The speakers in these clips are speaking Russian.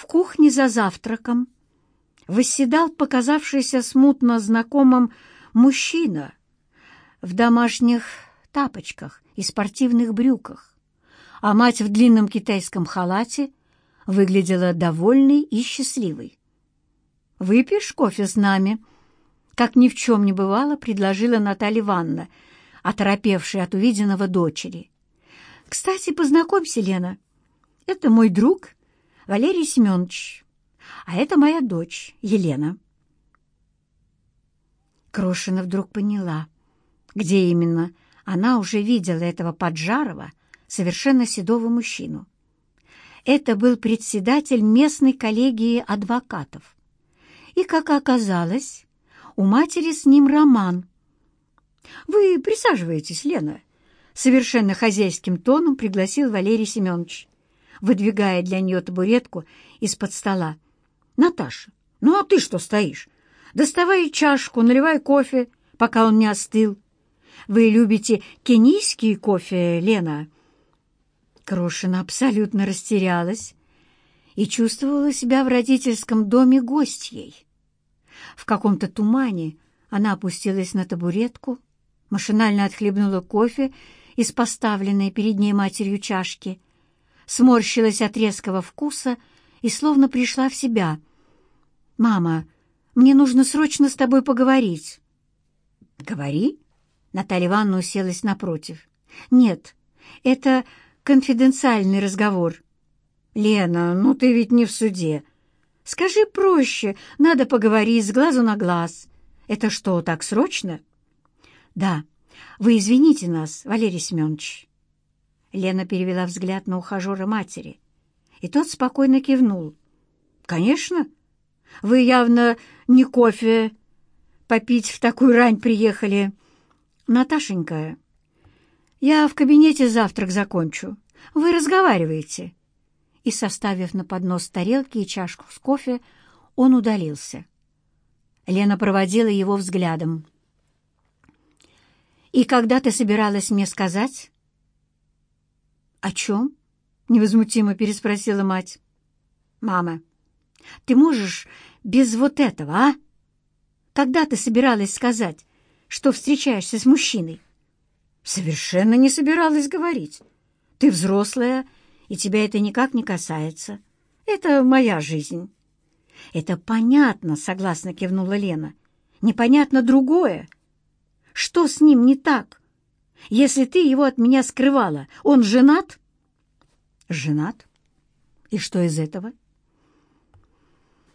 В кухне за завтраком восседал показавшийся смутно знакомым мужчина в домашних тапочках и спортивных брюках, а мать в длинном китайском халате выглядела довольной и счастливой. «Выпьешь кофе с нами?» Как ни в чем не бывало, предложила Наталья Ивановна, оторопевшая от увиденного дочери. «Кстати, познакомься, Лена. Это мой друг Валерий Семенович, а это моя дочь Елена». Крошина вдруг поняла, где именно она уже видела этого поджарого, совершенно седого мужчину. Это был председатель местной коллегии адвокатов. И, как оказалось, у матери с ним роман. «Вы присаживаетесь, Лена», — совершенно хозяйским тоном пригласил Валерий Семенович выдвигая для нее табуретку из-под стола. «Наташа, ну а ты что стоишь? Доставай чашку, наливай кофе, пока он не остыл. Вы любите кенийский кофе, Лена?» Крошина абсолютно растерялась и чувствовала себя в родительском доме гостьей. В каком-то тумане она опустилась на табуретку, машинально отхлебнула кофе из поставленной перед ней матерью чашки сморщилась от резкого вкуса и словно пришла в себя. «Мама, мне нужно срочно с тобой поговорить». «Говори?» Наталья Ивановна уселась напротив. «Нет, это конфиденциальный разговор». «Лена, ну ты ведь не в суде. Скажи проще, надо поговорить с глазу на глаз. Это что, так срочно?» «Да. Вы извините нас, Валерий Семенович». Лена перевела взгляд на ухажера матери, и тот спокойно кивнул. «Конечно. Вы явно не кофе попить в такую рань приехали. Наташенька, я в кабинете завтрак закончу. Вы разговариваете». И, составив на поднос тарелки и чашку с кофе, он удалился. Лена проводила его взглядом. «И когда ты собиралась мне сказать?» «О чем?» — невозмутимо переспросила мать. «Мама, ты можешь без вот этого, а? Когда ты собиралась сказать, что встречаешься с мужчиной?» «Совершенно не собиралась говорить. Ты взрослая, и тебя это никак не касается. Это моя жизнь». «Это понятно», — согласно кивнула Лена. «Непонятно другое. Что с ним не так?» если ты его от меня скрывала? Он женат?» «Женат? И что из этого?»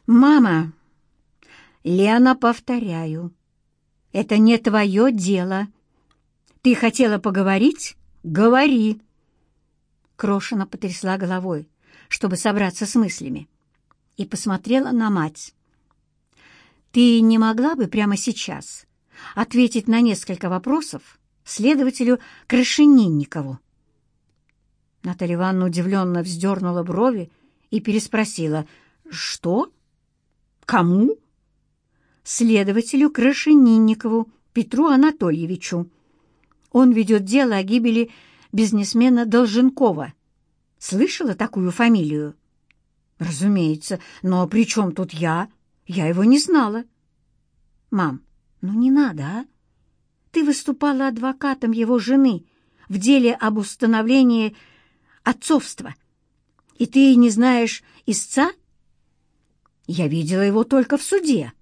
«Мама!» «Лена, повторяю, это не твое дело. Ты хотела поговорить? Говори!» Крошина потрясла головой, чтобы собраться с мыслями, и посмотрела на мать. «Ты не могла бы прямо сейчас ответить на несколько вопросов, следователю Крашенинникову. Наталья Ивановна удивленно вздернула брови и переспросила «Что? Кому?» «Следователю Крашенинникову Петру Анатольевичу. Он ведет дело о гибели бизнесмена Долженкова. Слышала такую фамилию?» «Разумеется, но при чем тут я? Я его не знала». «Мам, ну не надо, а?» ты выступала адвокатом его жены в деле об установлении отцовства. И ты не знаешь истца? Я видела его только в суде.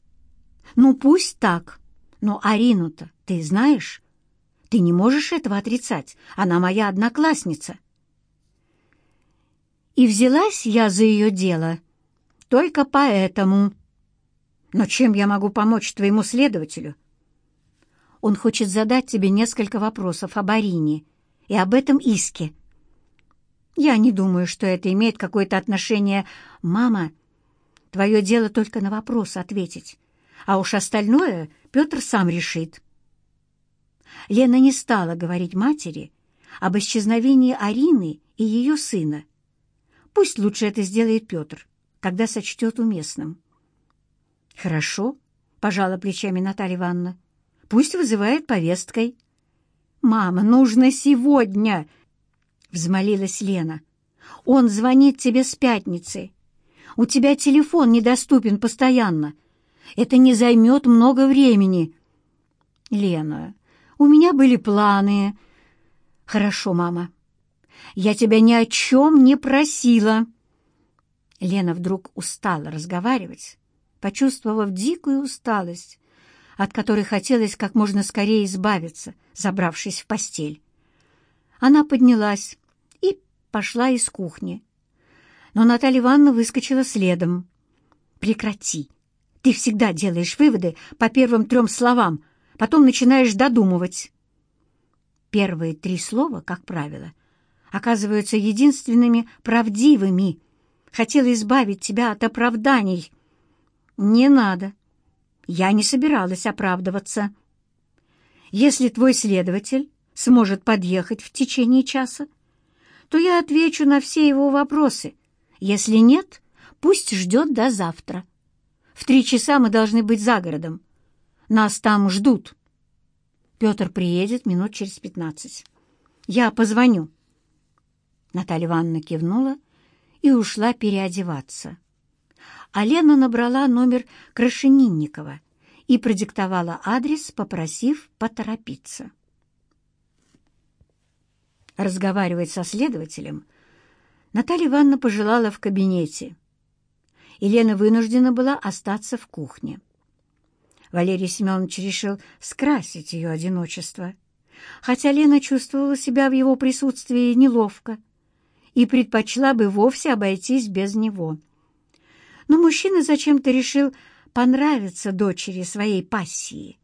Ну, пусть так. Но Арину-то ты знаешь? Ты не можешь этого отрицать. Она моя одноклассница. И взялась я за ее дело только поэтому. Но чем я могу помочь твоему следователю? Он хочет задать тебе несколько вопросов об Арине и об этом иске. Я не думаю, что это имеет какое-то отношение. Мама, твое дело только на вопрос ответить. А уж остальное Петр сам решит. Лена не стала говорить матери об исчезновении Арины и ее сына. Пусть лучше это сделает Петр, когда сочтет уместным. «Хорошо», — пожала плечами Наталья Ивановна. Пусть вызывает повесткой». «Мама, нужно сегодня!» — взмолилась Лена. «Он звонит тебе с пятницы. У тебя телефон недоступен постоянно. Это не займет много времени». «Лена, у меня были планы». «Хорошо, мама. Я тебя ни о чем не просила». Лена вдруг устала разговаривать, почувствовав дикую усталость, от которой хотелось как можно скорее избавиться, забравшись в постель. Она поднялась и пошла из кухни. Но Наталья Ивановна выскочила следом. «Прекрати! Ты всегда делаешь выводы по первым трем словам, потом начинаешь додумывать». Первые три слова, как правило, оказываются единственными правдивыми. Хотела избавить тебя от оправданий. «Не надо!» Я не собиралась оправдываться. Если твой следователь сможет подъехать в течение часа, то я отвечу на все его вопросы. Если нет, пусть ждет до завтра. В три часа мы должны быть за городом. Нас там ждут. Петр приедет минут через пятнадцать. Я позвоню. Наталья Ивановна кивнула и ушла переодеваться. Алена набрала номер Крашенинникова и продиктовала адрес, попросив поторопиться. Разговаривать со следователем Наталья Ивановна пожелала в кабинете, и Лена вынуждена была остаться в кухне. Валерий Семенович решил скрасить ее одиночество, хотя Лена чувствовала себя в его присутствии неловко и предпочла бы вовсе обойтись без него но мужчина зачем-то решил понравиться дочери своей пассии,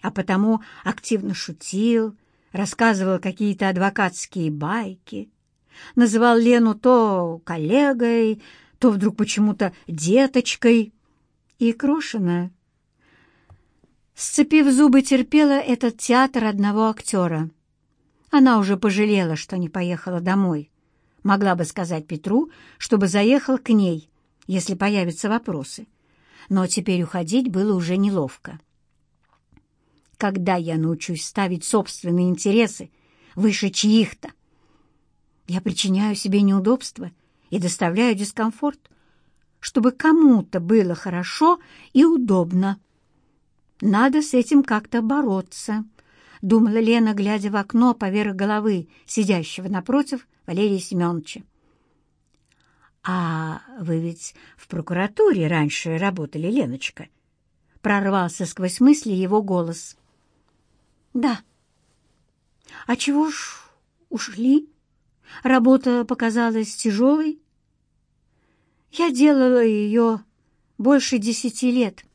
а потому активно шутил, рассказывал какие-то адвокатские байки, называл Лену то коллегой, то вдруг почему-то деточкой. И Крошина, сцепив зубы, терпела этот театр одного актера. Она уже пожалела, что не поехала домой. Могла бы сказать Петру, чтобы заехал к ней, если появятся вопросы. Но теперь уходить было уже неловко. Когда я научусь ставить собственные интересы выше чьих-то? Я причиняю себе неудобства и доставляю дискомфорт, чтобы кому-то было хорошо и удобно. Надо с этим как-то бороться, — думала Лена, глядя в окно поверх головы сидящего напротив Валерия Семеновича. «А вы ведь в прокуратуре раньше работали, Леночка?» Прорвался сквозь мысли его голос. «Да». «А чего ж ушли? Работа показалась тяжелой?» «Я делала ее больше десяти лет».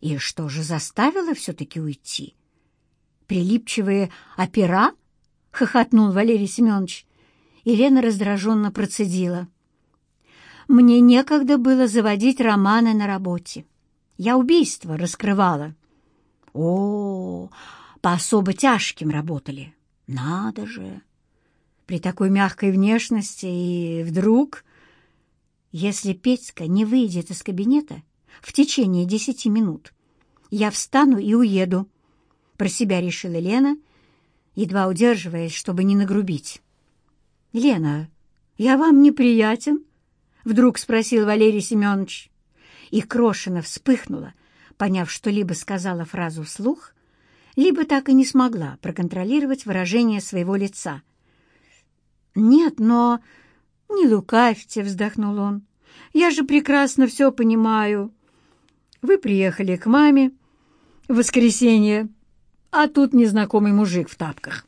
«И что же заставило все-таки уйти?» «Прилипчивые опера?» — хохотнул Валерий Семенович. Елена раздраженно процедила. — мне некогда было заводить романы на работе. Я убийство раскрывала. О, по особо тяжким работали. Надо же! При такой мягкой внешности и вдруг... Если Петька не выйдет из кабинета в течение десяти минут, я встану и уеду. Про себя решила Лена, едва удерживаясь, чтобы не нагрубить. «Лена, я вам неприятен?» Вдруг спросил Валерий Семенович. И Крошина вспыхнула, поняв, что либо сказала фразу вслух, либо так и не смогла проконтролировать выражение своего лица. «Нет, но...» «Не лукавьте», — вздохнул он. «Я же прекрасно все понимаю. Вы приехали к маме в воскресенье, а тут незнакомый мужик в тапках.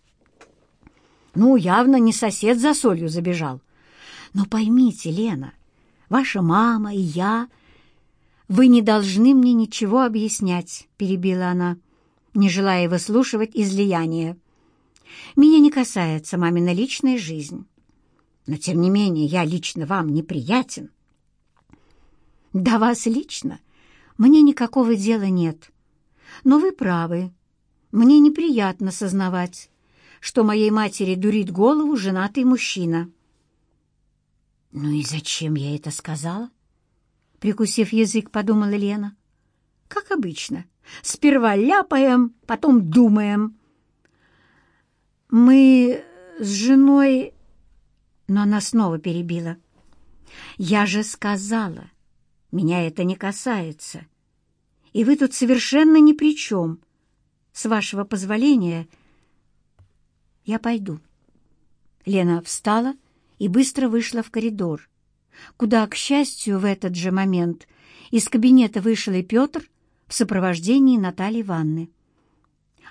Ну, явно не сосед за солью забежал. Но поймите, Лена, ваша мама и я...» «Вы не должны мне ничего объяснять», — перебила она, не желая выслушивать излияния. «Меня не касается мамина личная жизнь. Но, тем не менее, я лично вам неприятен». Да вас лично мне никакого дела нет. Но вы правы. Мне неприятно сознавать, что моей матери дурит голову женатый мужчина». «Ну и зачем я это сказала?» Прикусив язык, подумала Лена. «Как обычно. Сперва ляпаем, потом думаем». «Мы с женой...» Но она снова перебила. «Я же сказала, меня это не касается. И вы тут совершенно ни при чем. С вашего позволения я пойду». Лена встала и и быстро вышла в коридор, куда, к счастью, в этот же момент из кабинета вышел и Петр в сопровождении Натальи Ванны.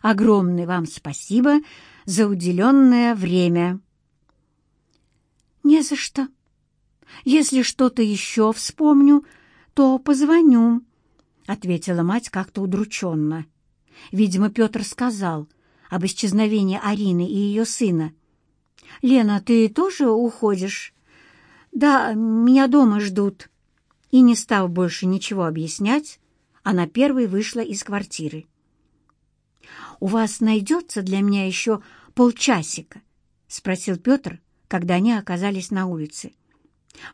«Огромное вам спасибо за уделенное время!» «Не за что. Если что-то еще вспомню, то позвоню», — ответила мать как-то удрученно. Видимо, Петр сказал об исчезновении Арины и ее сына, «Лена, ты тоже уходишь?» «Да, меня дома ждут». И не став больше ничего объяснять, она первой вышла из квартиры. «У вас найдется для меня еще полчасика?» — спросил Петр, когда они оказались на улице.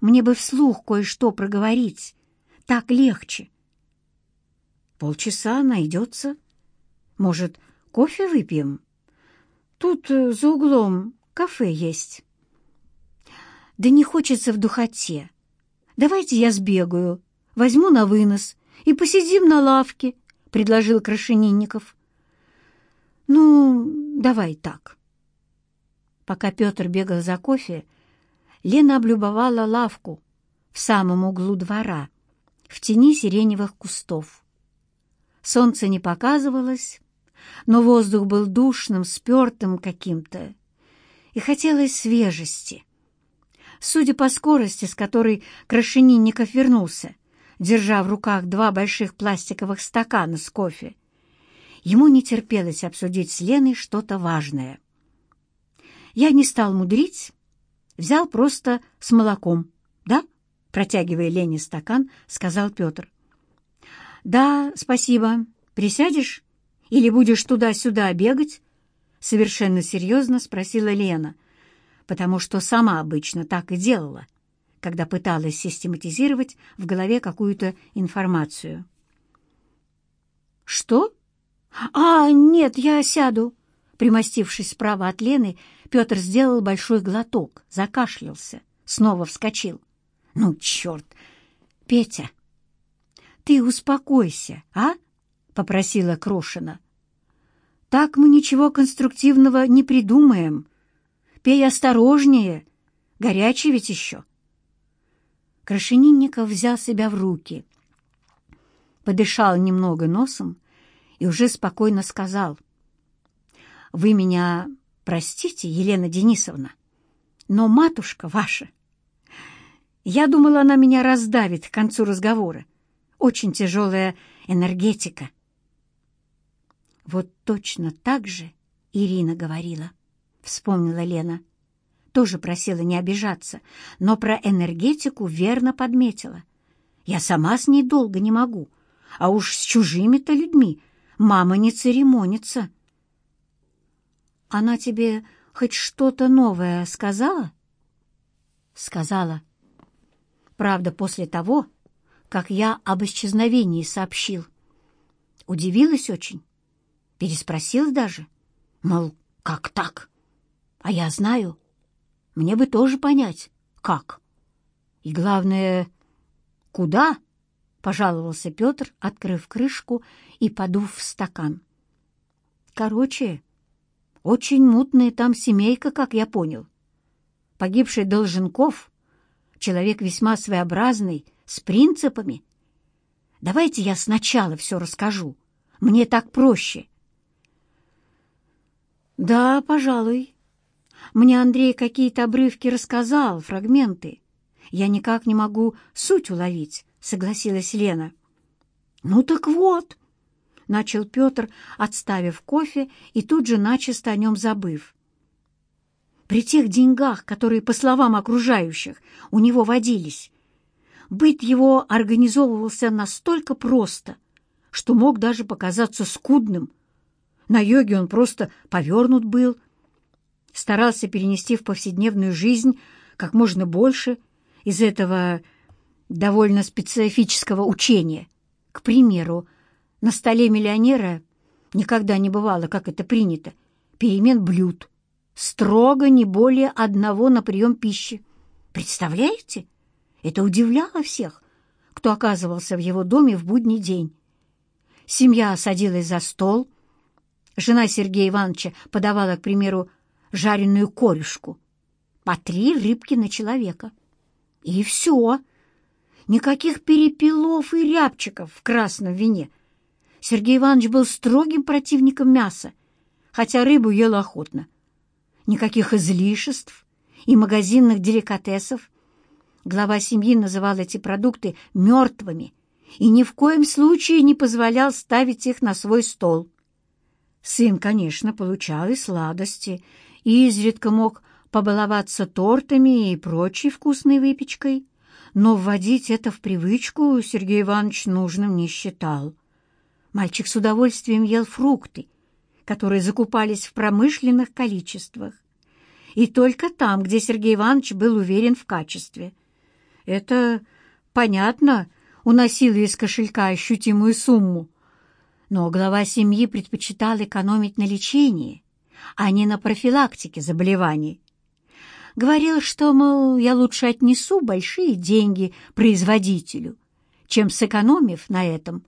«Мне бы вслух кое-что проговорить. Так легче». «Полчаса найдется. Может, кофе выпьем?» «Тут э, за углом кафе есть». «Да не хочется в духоте. Давайте я сбегаю, возьму на вынос и посидим на лавке», — предложил Крашенинников. «Ну, давай так». Пока Петр бегал за кофе, Лена облюбовала лавку в самом углу двора, в тени сиреневых кустов. Солнце не показывалось, но воздух был душным, спертым каким-то и хотелось свежести. Судя по скорости, с которой Крашенинников вернулся, держа в руках два больших пластиковых стакана с кофе, ему не терпелось обсудить с Леной что-то важное. Я не стал мудрить, взял просто с молоком, да? Протягивая Лене стакан, сказал Петр. «Да, спасибо. Присядешь? Или будешь туда-сюда бегать?» совершенно серьезно спросила Лена, потому что сама обычно так и делала, когда пыталась систематизировать в голове какую-то информацию. «Что? А, нет, я сяду!» Примостившись справа от Лены, Петр сделал большой глоток, закашлялся, снова вскочил. «Ну, черт! Петя, ты успокойся, а?» — попросила Крошина. Так мы ничего конструктивного не придумаем. Пей осторожнее. Горячий ведь еще. Крашенинников взял себя в руки, подышал немного носом и уже спокойно сказал. «Вы меня простите, Елена Денисовна, но матушка ваша...» Я думала, она меня раздавит к концу разговора. Очень тяжелая энергетика. «Вот точно так же Ирина говорила», — вспомнила Лена. «Тоже просила не обижаться, но про энергетику верно подметила. Я сама с ней долго не могу, а уж с чужими-то людьми мама не церемонится». «Она тебе хоть что-то новое сказала?» «Сказала. Правда, после того, как я об исчезновении сообщил. Удивилась очень» переспросил даже, мол, как так? А я знаю, мне бы тоже понять, как. И главное, куда? Пожаловался Петр, открыв крышку и подув в стакан. Короче, очень мутная там семейка, как я понял. Погибший Долженков, человек весьма своеобразный, с принципами. Давайте я сначала все расскажу. Мне так проще. Да, пожалуй. Мне Андрей какие-то обрывки рассказал, фрагменты. Я никак не могу суть уловить, согласилась Лена. Ну так вот, начал Петр, отставив кофе и тут же начисто о нем забыв. При тех деньгах, которые, по словам окружающих, у него водились, быт его организовывался настолько просто, что мог даже показаться скудным – на йоге он просто повернут был. Старался перенести в повседневную жизнь как можно больше из этого довольно специфического учения. К примеру, на столе миллионера никогда не бывало, как это принято, перемен блюд. Строго не более одного на прием пищи. Представляете? Это удивляло всех, кто оказывался в его доме в будний день. Семья садилась за стол — Жена Сергея Ивановича подавала, к примеру, жареную корюшку. По три рыбки на человека. И все. Никаких перепелов и рябчиков в красном вине. Сергей Иванович был строгим противником мяса, хотя рыбу ел охотно. Никаких излишеств и магазинных деликатесов. Глава семьи называл эти продукты «мертвыми» и ни в коем случае не позволял ставить их на свой стол. Сын, конечно, получал и сладости, и изредка мог побаловаться тортами и прочей вкусной выпечкой, но вводить это в привычку Сергей Иванович нужным не считал. Мальчик с удовольствием ел фрукты, которые закупались в промышленных количествах, и только там, где Сергей Иванович был уверен в качестве. Это, понятно, уносило из кошелька ощутимую сумму, но глава семьи предпочитал экономить на лечении, а не на профилактике заболеваний. Говорил, что, мол, я лучше отнесу большие деньги производителю, чем сэкономив на этом,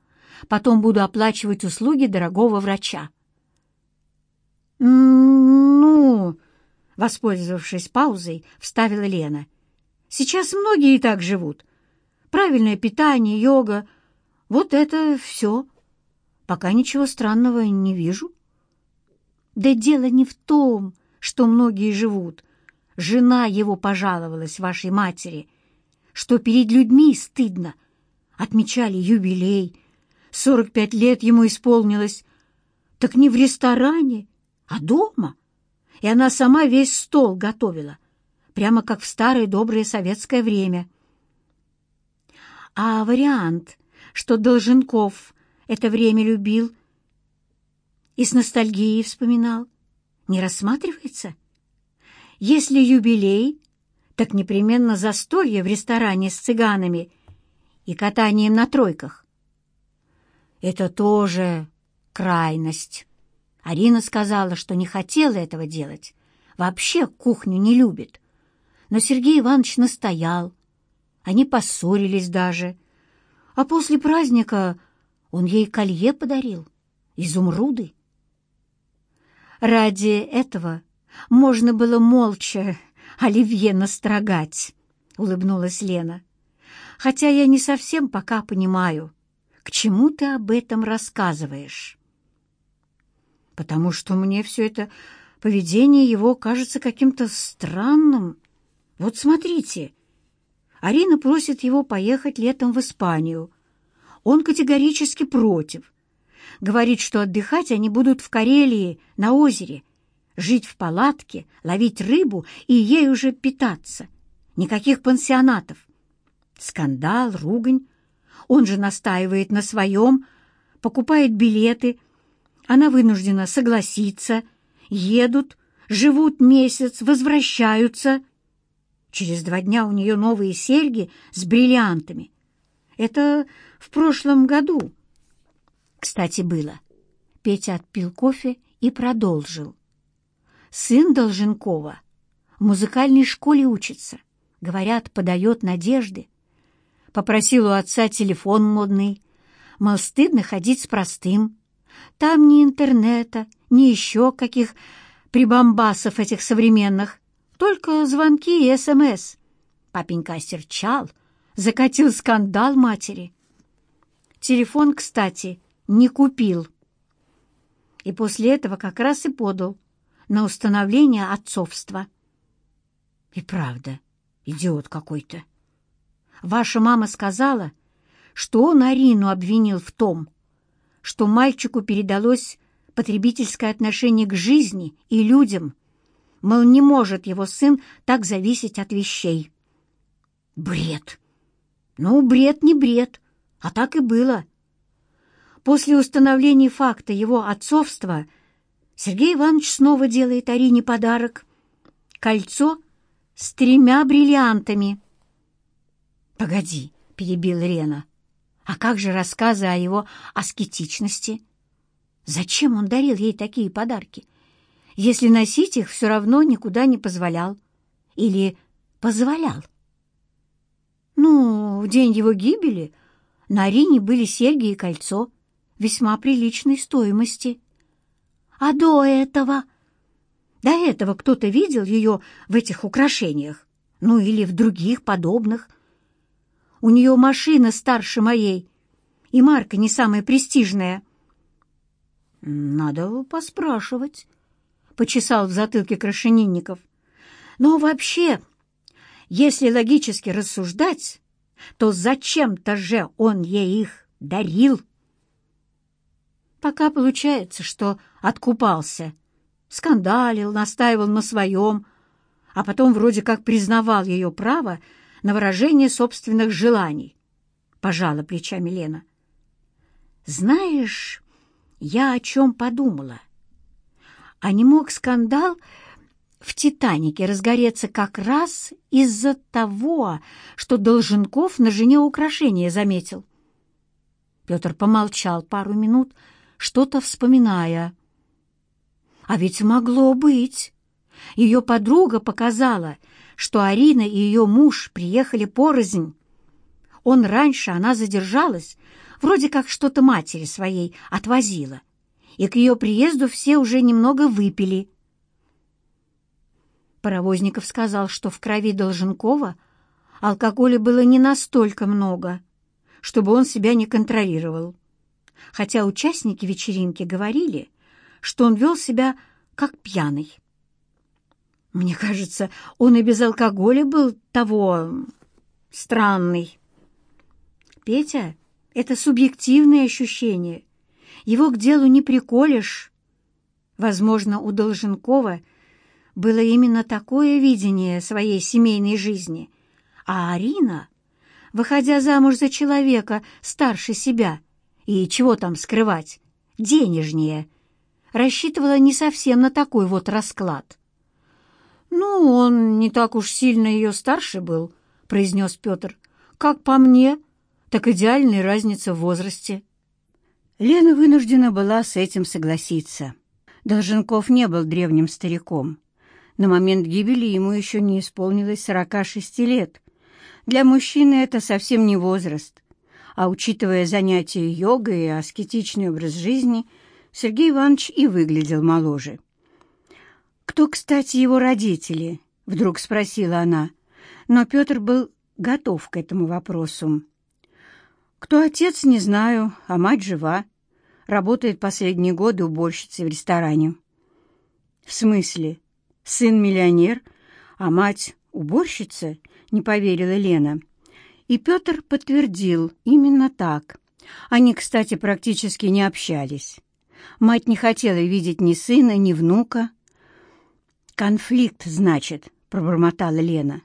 потом буду оплачивать услуги дорогого врача. «Ну...» — воспользовавшись паузой, вставила Лена. «Сейчас многие и так живут. Правильное питание, йога — вот это все» пока ничего странного не вижу». «Да дело не в том, что многие живут. Жена его пожаловалась вашей матери, что перед людьми стыдно. Отмечали юбилей, сорок пять лет ему исполнилось. Так не в ресторане, а дома. И она сама весь стол готовила, прямо как в старое доброе советское время». А вариант, что Долженков это время любил и с ностальгией вспоминал, не рассматривается? Если юбилей, так непременно застолье в ресторане с цыганами и катанием на тройках. Это тоже крайность. Арина сказала, что не хотела этого делать, вообще кухню не любит. Но Сергей Иванович настоял. Они поссорились даже. А после праздника он ей колье подарил, изумруды. Ради этого можно было молча Оливье настрогать, — улыбнулась Лена. Хотя я не совсем пока понимаю, к чему ты об этом рассказываешь. Потому что мне все это поведение его кажется каким-то странным. Вот смотрите, Арина просит его поехать летом в Испанию — он категорически против. Говорит, что отдыхать они будут в Карелии, на озере, жить в палатке, ловить рыбу и ей уже питаться. Никаких пансионатов. Скандал, ругань. Он же настаивает на своем, покупает билеты. Она вынуждена согласиться. Едут, живут месяц, возвращаются. Через два дня у нее новые серьги с бриллиантами — это в прошлом году. Кстати, было. Петя отпил кофе и продолжил. Сын Долженкова в музыкальной школе учится. Говорят, подает надежды. Попросил у отца телефон модный. Мол, стыдно ходить с простым. Там ни интернета, ни еще каких прибамбасов этих современных. Только звонки и СМС. Папенька осерчал — закатил скандал матери. Телефон, кстати, не купил. И после этого как раз и подал на установление отцовства. И правда, идиот какой-то. Ваша мама сказала, что он Арину обвинил в том, что мальчику передалось потребительское отношение к жизни и людям. Мол, не может его сын так зависеть от вещей. Бред! Ну, бред не бред, а так и было. После установления факта его отцовства Сергей Иванович снова делает Арине подарок. Кольцо с тремя бриллиантами. «Погоди», — перебил Рена, — «а как же рассказы о его аскетичности? Зачем он дарил ей такие подарки, если носить их все равно никуда не позволял? Или позволял?» Ну, в день его гибели на Арине были серьги и кольцо весьма приличной стоимости. А до этого... До этого кто-то видел ее в этих украшениях, ну или в других подобных. У нее машина старше моей, и марка не самая престижная. Надо поспрашивать, — почесал в затылке крашенинников. Но вообще если логически рассуждать, то зачем-то же он ей их дарил. Пока получается, что откупался. Скандалил, настаивал на своем, а потом вроде как признавал ее право на выражение собственных желаний. Пожала плечами Лена. «Знаешь, я о чем подумала? А не мог скандал в «Титанике» разгореться как раз из-за того, что Долженков на жене украшение заметил. Петр помолчал пару минут, что-то вспоминая. «А ведь могло быть!» Ее подруга показала, что Арина и ее муж приехали порознь. Он раньше, она задержалась, вроде как что-то матери своей отвозила, и к ее приезду все уже немного выпили. Паровозников сказал, что в крови Долженкова алкоголя было не настолько много, чтобы он себя не контролировал. Хотя участники вечеринки говорили, что он вел себя как пьяный. Мне кажется, он и без алкоголя был того... странный. Петя, это субъективное ощущение. Его к делу не приколешь. Возможно, у Долженкова — было именно такое видение своей семейной жизни. А Арина, выходя замуж за человека старше себя, и чего там скрывать, денежнее, рассчитывала не совсем на такой вот расклад. «Ну, он не так уж сильно ее старше был», — произнес Петр. «Как по мне, так идеальная разница в возрасте». Лена вынуждена была с этим согласиться. Долженков не был древним стариком. На момент гибели ему еще не исполнилось 46 лет. Для мужчины это совсем не возраст. А учитывая занятия йогой и аскетичный образ жизни, Сергей Иванович и выглядел моложе. «Кто, кстати, его родители?» — вдруг спросила она. Но Петр был готов к этому вопросу. «Кто отец, не знаю, а мать жива. Работает последние годы уборщицей в ресторане». «В смысле?» сын миллионер, а мать уборщица, не поверила Лена. И Петр подтвердил, именно так. Они, кстати, практически не общались. Мать не хотела видеть ни сына, ни внука. «Конфликт, значит», — пробормотала Лена.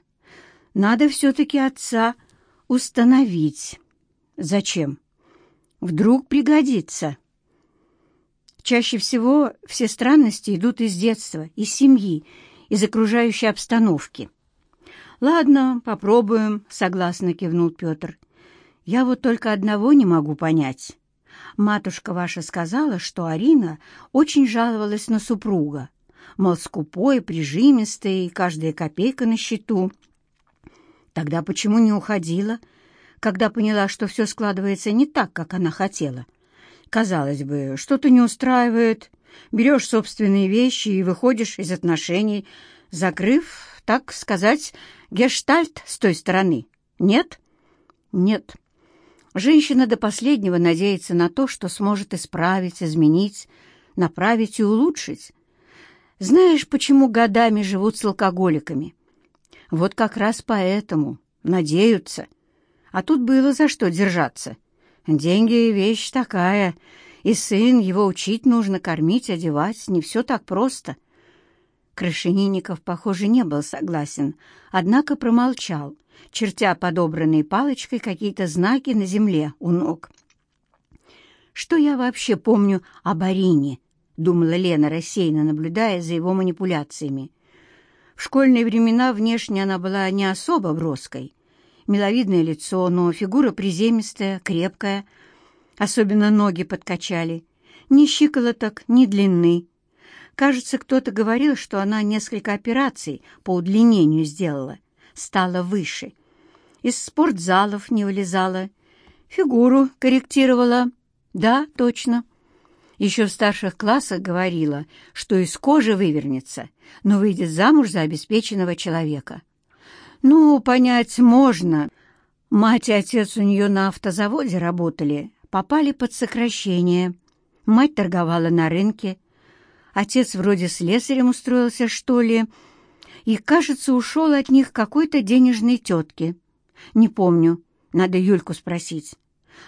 «Надо все-таки отца установить». «Зачем?» «Вдруг пригодится». Чаще всего все странности идут из детства, из семьи, из окружающей обстановки. «Ладно, попробуем», — согласно кивнул Петр. «Я вот только одного не могу понять. Матушка ваша сказала, что Арина очень жаловалась на супруга. Мол, скупой, прижимистый, каждая копейка на счету. Тогда почему не уходила, когда поняла, что все складывается не так, как она хотела?» казалось бы, что-то не устраивает, берешь собственные вещи и выходишь из отношений, закрыв, так сказать, гештальт с той стороны. Нет? Нет. Женщина до последнего надеется на то, что сможет исправить, изменить, направить и улучшить. Знаешь, почему годами живут с алкоголиками? Вот как раз поэтому надеются. А тут было за что держаться деньги — вещь такая, и сын его учить нужно, кормить, одевать, не все так просто». Крышенинников, похоже, не был согласен, однако промолчал, чертя подобранной палочкой какие-то знаки на земле у ног. «Что я вообще помню о Барине?» — думала Лена, рассеянно наблюдая за его манипуляциями. В школьные времена внешне она была не особо броской — миловидное лицо, но фигура приземистая, крепкая. Особенно ноги подкачали. Ни щиколоток, ни длины. Кажется, кто-то говорил, что она несколько операций по удлинению сделала, стала выше. Из спортзалов не вылезала, фигуру корректировала. Да, точно. Еще в старших классах говорила, что из кожи вывернется, но выйдет замуж за обеспеченного человека. Ну, понять можно. Мать и отец у нее на автозаводе работали, попали под сокращение. Мать торговала на рынке. Отец вроде с слесарем устроился, что ли. И, кажется, ушел от них какой-то денежной тетки. Не помню, надо Юльку спросить.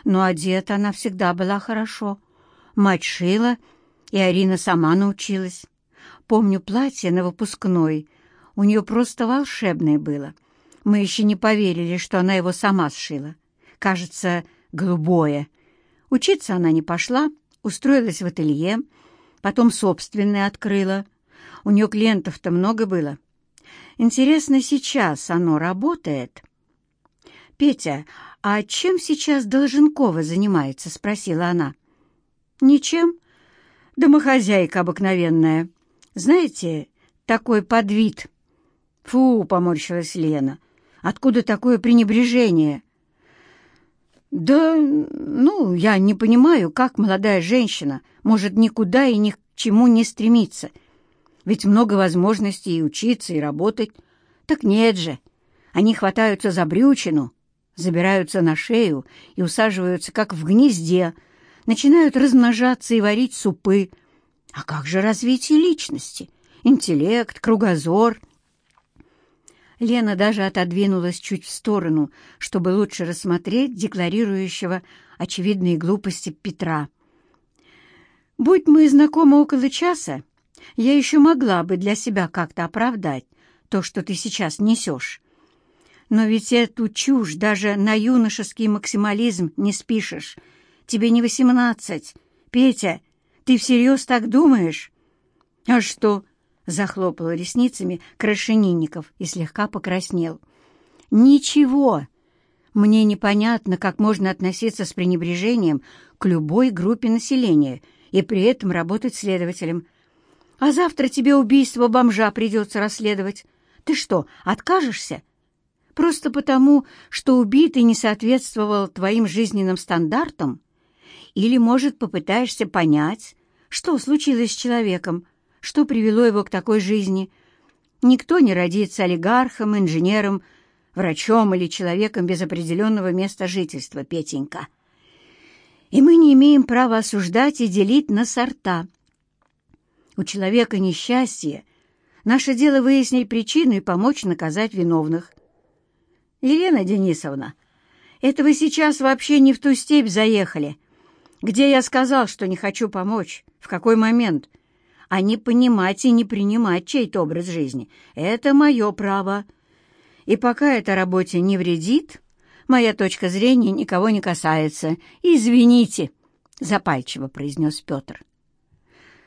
Но одета она всегда была хорошо. Мать шила, и Арина сама научилась. Помню платье на выпускной. У нее просто волшебное было — мы еще не поверили, что она его сама сшила. Кажется, голубое. Учиться она не пошла, устроилась в ателье, потом собственное открыла. У нее клиентов-то много было. Интересно, сейчас оно работает? «Петя, а чем сейчас Долженкова занимается?» — спросила она. «Ничем. Домохозяйка обыкновенная. Знаете, такой подвид». «Фу!» — поморщилась Лена. Откуда такое пренебрежение? Да, ну, я не понимаю, как молодая женщина может никуда и ни к чему не стремиться. Ведь много возможностей и учиться, и работать. Так нет же. Они хватаются за брючину, забираются на шею и усаживаются, как в гнезде, начинают размножаться и варить супы. А как же развитие личности, интеллект, кругозор — Лена даже отодвинулась чуть в сторону, чтобы лучше рассмотреть декларирующего очевидные глупости Петра. «Будь мы знакомы около часа, я еще могла бы для себя как-то оправдать то, что ты сейчас несешь. Но ведь эту чушь даже на юношеский максимализм не спишешь. Тебе не восемнадцать. Петя, ты всерьез так думаешь? А что, захлопал ресницами крашенинников и слегка покраснел. «Ничего! Мне непонятно, как можно относиться с пренебрежением к любой группе населения и при этом работать следователем. А завтра тебе убийство бомжа придется расследовать. Ты что, откажешься? Просто потому, что убитый не соответствовал твоим жизненным стандартам? Или, может, попытаешься понять, что случилось с человеком?» что привело его к такой жизни. Никто не родится олигархом, инженером, врачом или человеком без определенного места жительства, Петенька. И мы не имеем права осуждать и делить на сорта. У человека несчастье. Наше дело выяснить причину и помочь наказать виновных. Елена Денисовна, это вы сейчас вообще не в ту степь заехали. Где я сказал, что не хочу помочь? В какой момент?» а не понимать и не принимать чей-то образ жизни. Это мое право. И пока это работе не вредит, моя точка зрения никого не касается. Извините, — запальчиво произнес Петр.